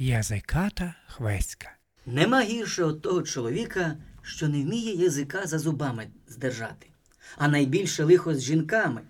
Язиката хвеська. Нема гірше того чоловіка, що не вміє язика за зубами здержати. А найбільше лихо з жінками.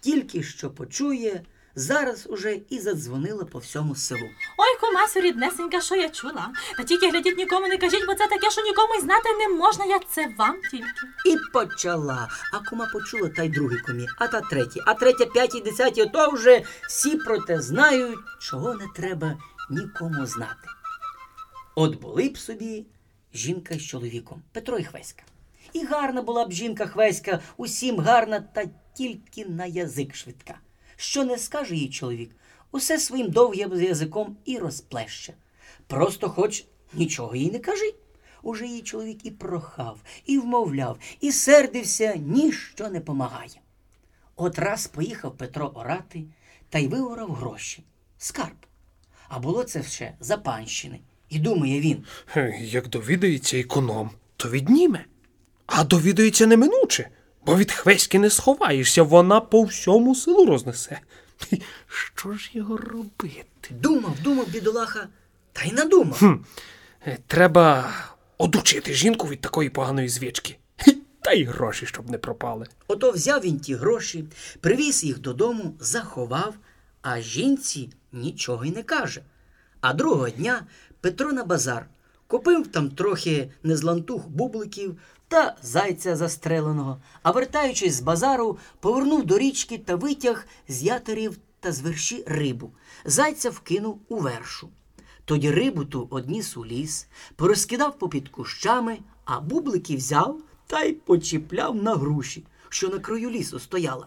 Тільки що почує, зараз уже і задзвонила по всьому селу. Ой, кумасю, ріднесенька, що я чула. Та тільки глядіть нікому не кажіть, бо це таке, що нікому й знати не можна, я це вам тільки. І почала. А кума почула, та й другий кумі, а та третій, а третя, п'ятій, десятій, ото вже всі про те знають, чого не треба нікому знати. От були б собі жінка з чоловіком, Петро і Хвеська. І гарна була б жінка Хвеська, усім гарна, та тільки на язик швидка. Що не скаже їй чоловік, усе своїм довгим язиком і розплеще. Просто хоч нічого їй не кажи. Уже її чоловік і прохав, і вмовляв, і сердився, ніщо не помагає. От раз поїхав Петро орати та й виорав гроші. Скарб. А було це ще за панщини. І думає він, Як довідається економ, то відніме. А довідається неминуче, бо від хвеськи не сховаєшся, вона по всьому селу рознесе. Що ж його робити? думав, думав бідолаха, та й надумав. Е, Треба одучити жінку від такої поганої звички. Та й гроші, щоб не пропали. Ото взяв він ті гроші, привіз їх додому, заховав, а жінці нічого й не каже. А другого дня Петро на базар купив там трохи незлантух бубликів та зайця застреленого, а вертаючись з базару, повернув до річки та витяг з ятерів та з верші рибу. Зайця вкинув у вершу. Тоді рибу ту одніс у ліс, порозкидав попід кущами, а бублики взяв та й почіпляв на груші, що на краю лісу стояла.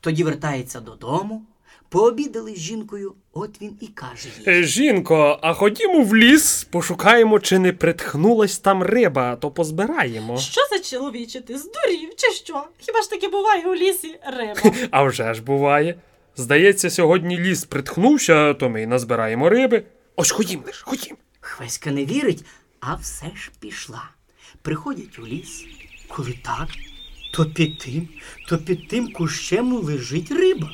Тоді вертається додому, пообідали з жінкою, от він і каже їй. Е, Жінко, а ходімо в ліс, пошукаємо, чи не притхнулась там риба, то позбираємо. Що за чоловіче ти здурів, чи що? Хіба ж таки буває у лісі риба? А вже ж буває. Здається, сьогодні ліс притхнувся, то ми й назбираємо риби. Ось ходім лиш, ходім. Хвеська не вірить, а все ж пішла. Приходять у ліс, коли так, то під тим, то під тим кущем лежить риба.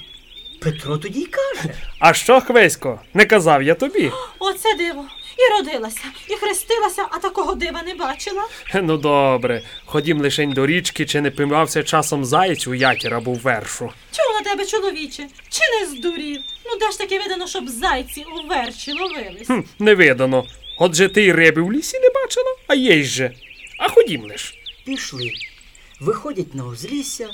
Петро тоді й каже. А що, Хвесько, не казав я тобі? Оце диво. І родилася, і хрестилася, а такого дива не бачила. Ну добре, ходім лишень до річки, чи не пимався часом заєць у ятір або вершу. Чув на тебе, чоловіче, чи не здурів? Ну де ж таки видано, щоб зайці у верчі ловились? Хм, не видано. Отже ти й риби в лісі не бачила, а є й же. А ходім лиш. Пішли. Виходять на узлісся,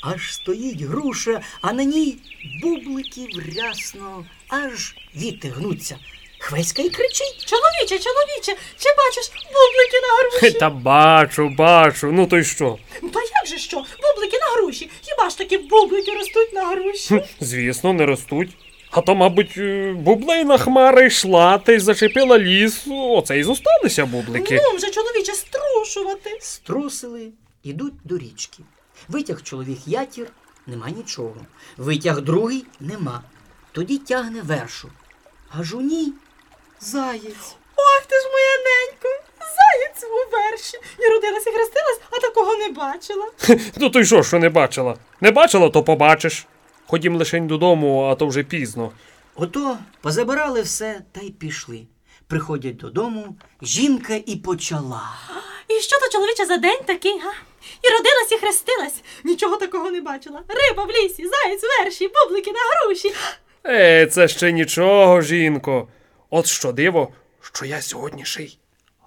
аж стоїть груша, а на ній бубликів рясно, аж віти гнуться. Хвеська й кричить. Чоловіче, чоловіче, чи бачиш бублики на груші? Та бачу, бачу. Ну то й що? Та як же що? Бублики на груші? Хіба ж таки бублики ростуть на груші? Звісно, не ростуть. А то, мабуть, е, бублейна хмара йшла та й зачепила ліс. Оце й зосталися бублики. Ну вже, чоловіче, струшувати. Струсили, ідуть до річки. Витяг чоловік ятір, нема нічого. Витяг другий нема. Тоді тягне вершу. Аж у ній заєць. Ох ти ж моя ненько, заєць у верші. І родилась і хрестилась, а такого не бачила. Ну то й що, що не бачила? Не бачила, то побачиш. Ходім лишень додому, а то вже пізно. Ото позабирали все та й пішли. Приходять додому, жінка і почала. І що то чоловіче за день такий, га? І родилась, і хрестилась. Нічого такого не бачила. Риба в лісі, заєць верші, бублики на груші. Е, це ще нічого, жінко. От що диво, що я сьогодні ще й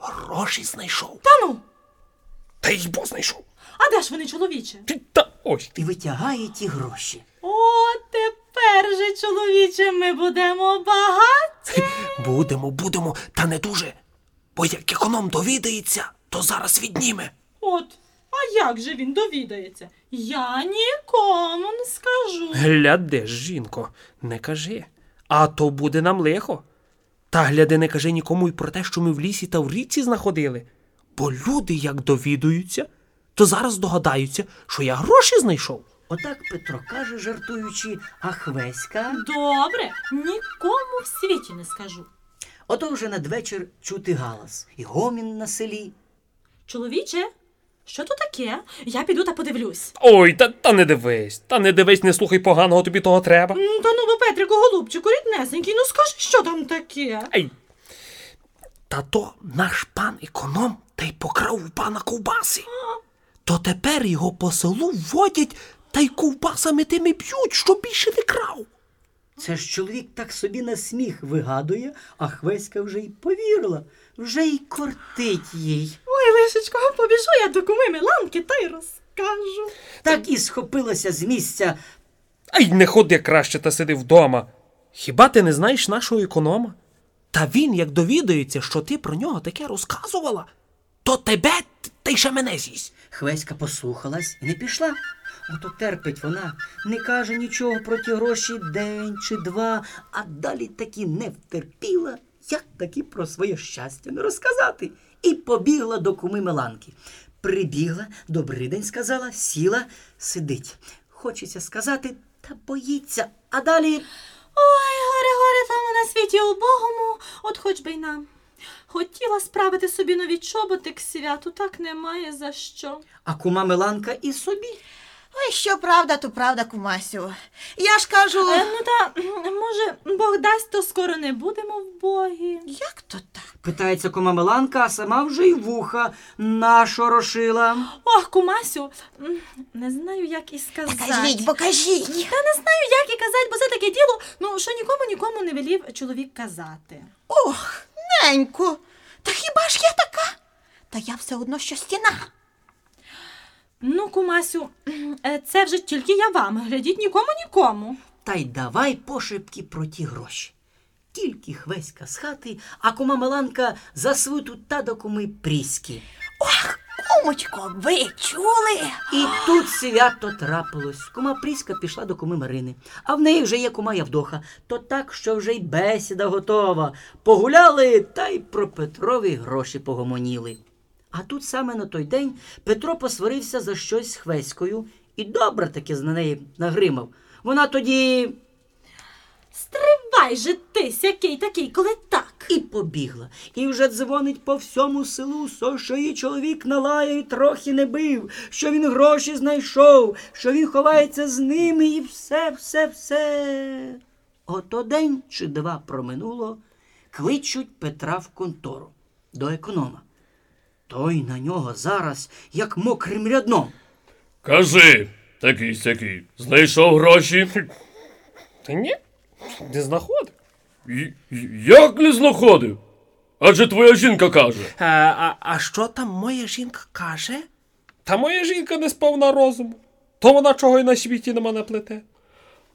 гроші знайшов. Та ну, Та й бо знайшов. а де ж вони, чоловіче? Ти- Та ось. І витягає ті гроші. О, тепер же, чоловіче, ми будемо багаті. Будемо, будемо, та не дуже. Бо як економ довідається, то зараз відніме. От, а як же він довідається? Я нікому не скажу. Глядиш, жінко, не кажи. А то буде нам лихо. Та гляди, не кажи нікому й про те, що ми в лісі та в річці знаходили. Бо люди, як довідуються, то зараз догадаються, що я гроші знайшов. Отак Петро каже, жартуючи, а Хвеська. Добре, нікому в світі не скажу. Ото вже надвечір чути галас і гомін на селі. Чоловіче, що то таке? Я піду та подивлюсь. Ой, та, та не дивись, та не дивись, не слухай поганого, тобі того треба. М, Та ну, бо Петрику, голубчику, ріднесенький, ну скажи, що там таке? Ай, Та то наш пан економ та й покрав у пана ковбаси. То тепер його по селу водять та й ковбасами тими б'ють, щоб більше не крав. Це ж чоловік так собі на сміх вигадує, а Хвеська вже й повірила, вже й кортить їй. Ой, лишечко, побіжу я до куми Миланки та й розкажу. Так і схопилася з місця. Ай, не ходи краще та сиди вдома. Хіба ти не знаєш нашого економа? Та він, як довідається, що ти про нього таке розказувала, то тебе та й ще мене з'їсть. Хвеська послухалась і не пішла. Ото терпить вона, не каже нічого про ті гроші день чи два, а далі таки не втерпіла, як таки про своє щастя не розказати. І побігла до куми Меланки. Прибігла, добрий день сказала, сіла, сидить. Хочеться сказати, та боїться. А далі Ой, горе, горе там на світі убогому, от хоч би й нам. Хотіла справити собі нові чоботи к святу, так немає за що. а кума Меланка і собі. Ой, що правда, то правда, кумасю. Я ж кажу, Е, ну та, може, Бог дасть, то скоро не будемо в Богі. як то так? Питається кума Меланка, а сама вже й вуха нашорошила. Ох, кумасю, не знаю, як і сказати. Покажіть, покажіть. Та не знаю, як і казати, бо це таке діло, ну, що нікому нікому не велів чоловік казати. Ох, ненько. Та хіба ж я така? Та я все одно що стіна. Ну, кумасю, е, це вже тільки я вам. Глядіть нікому нікому. Та й давай пошепки про ті гроші. Тільки хвеська з хати, а кума Меланка за свиту та до куми Пріськи. Ох, кумочко, ви чули? І тут свято трапилось. Кума Пріська пішла до куми Марини, а в неї вже є кума Явдоха. То так, що вже й бесіда готова. Погуляли та й про Петрові гроші погомоніли. А тут саме на той день Петро посварився за щось з Хвеською і добре таки з неї нагримав. Вона тоді Стривай же ти, сякий такий, коли так. І побігла, і вже дзвонить по всьому селу, що її чоловік налаяв і трохи не бив, що він гроші знайшов, що він ховається з ними і все, все, все. Ото день чи два проминуло, кличуть Петра в контору до економа. Той на нього зараз, як мокрим рядном. Кажи, такий сякий, знайшов гроші? Та ні, не знаходив. Й- Як не знаходив? Адже твоя жінка каже. А, а, а що там моя жінка каже? Та моя жінка не сповна розуму. То вона чого й на світі нема не плете.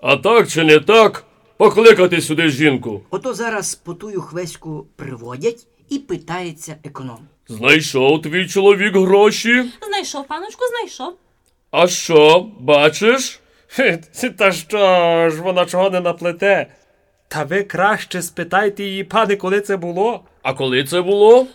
А так чи не так, покликати сюди жінку. Ото зараз потую хвеську приводять і питається економ. Знайшов твій чоловік гроші? Знайшов, паночку, знайшов. А що, бачиш? Хе, Та що ж, вона чого не наплете? Та ви краще спитайте її, пане, коли це було. А коли це було?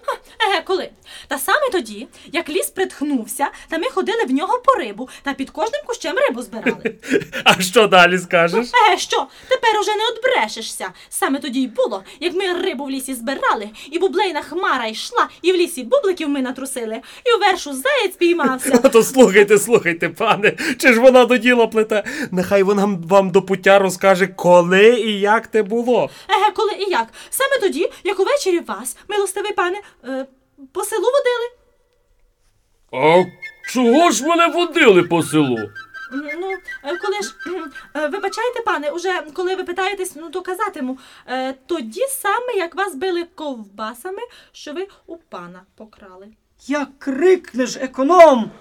Еге, коли? Та саме тоді, як ліс притхнувся, та ми ходили в нього по рибу, та під кожним кущем рибу збирали. А що далі скажеш? Еге, що? Тепер уже не отбрешешся. Саме тоді й було, як ми рибу в лісі збирали, і бублейна хмара йшла, і в лісі бубликів ми натрусили, і у вершу заєць піймався. То слухайте, слухайте, пане, чи ж вона до діла плете? Нехай вона вам до пуття розкаже, коли і як те було. Еге, коли і як? Саме тоді, як увечері вас, милостивий пане, е, по селу водили. А чого ж мене водили по селу? Ну, е, коли ж, е, вибачайте, пане, уже коли ви питаєтесь, ну то казатиму, е, тоді саме, як вас били ковбасами, що ви у пана покрали. Як крикнеш економ,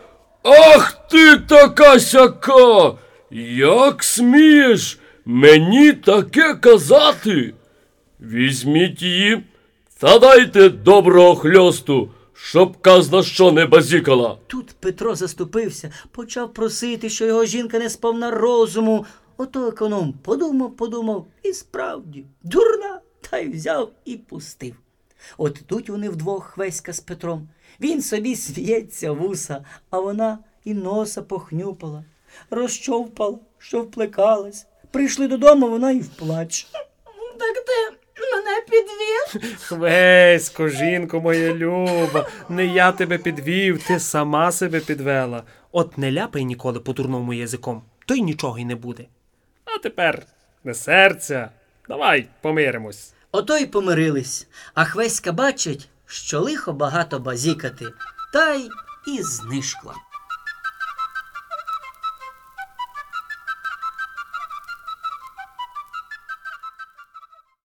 Ах ти така сяка! Як смієш мені таке казати? Візьміть її та дайте доброго хльосту, щоб казна що не базікала. Тут Петро заступився, почав просити, що його жінка не сповна розуму. Ото економ подумав, подумав, і справді, дурна, та й взяв і пустив. От ідуть вони вдвох Хвеська з Петром. Він собі сміється вуса, а вона і носа похнюпала, розчовпала, що вплекалась. Прийшли додому, вона і вплач. Так мене підвів? Хвесько, жінко моя люба, не я тебе підвів, ти сама себе підвела. От не ляпай ніколи по дурному язиком, то й нічого й не буде. А тепер не серця. Давай помиримось. Ото й помирились, а Хвеська бачить, що лихо багато базікати, та й і знишкла.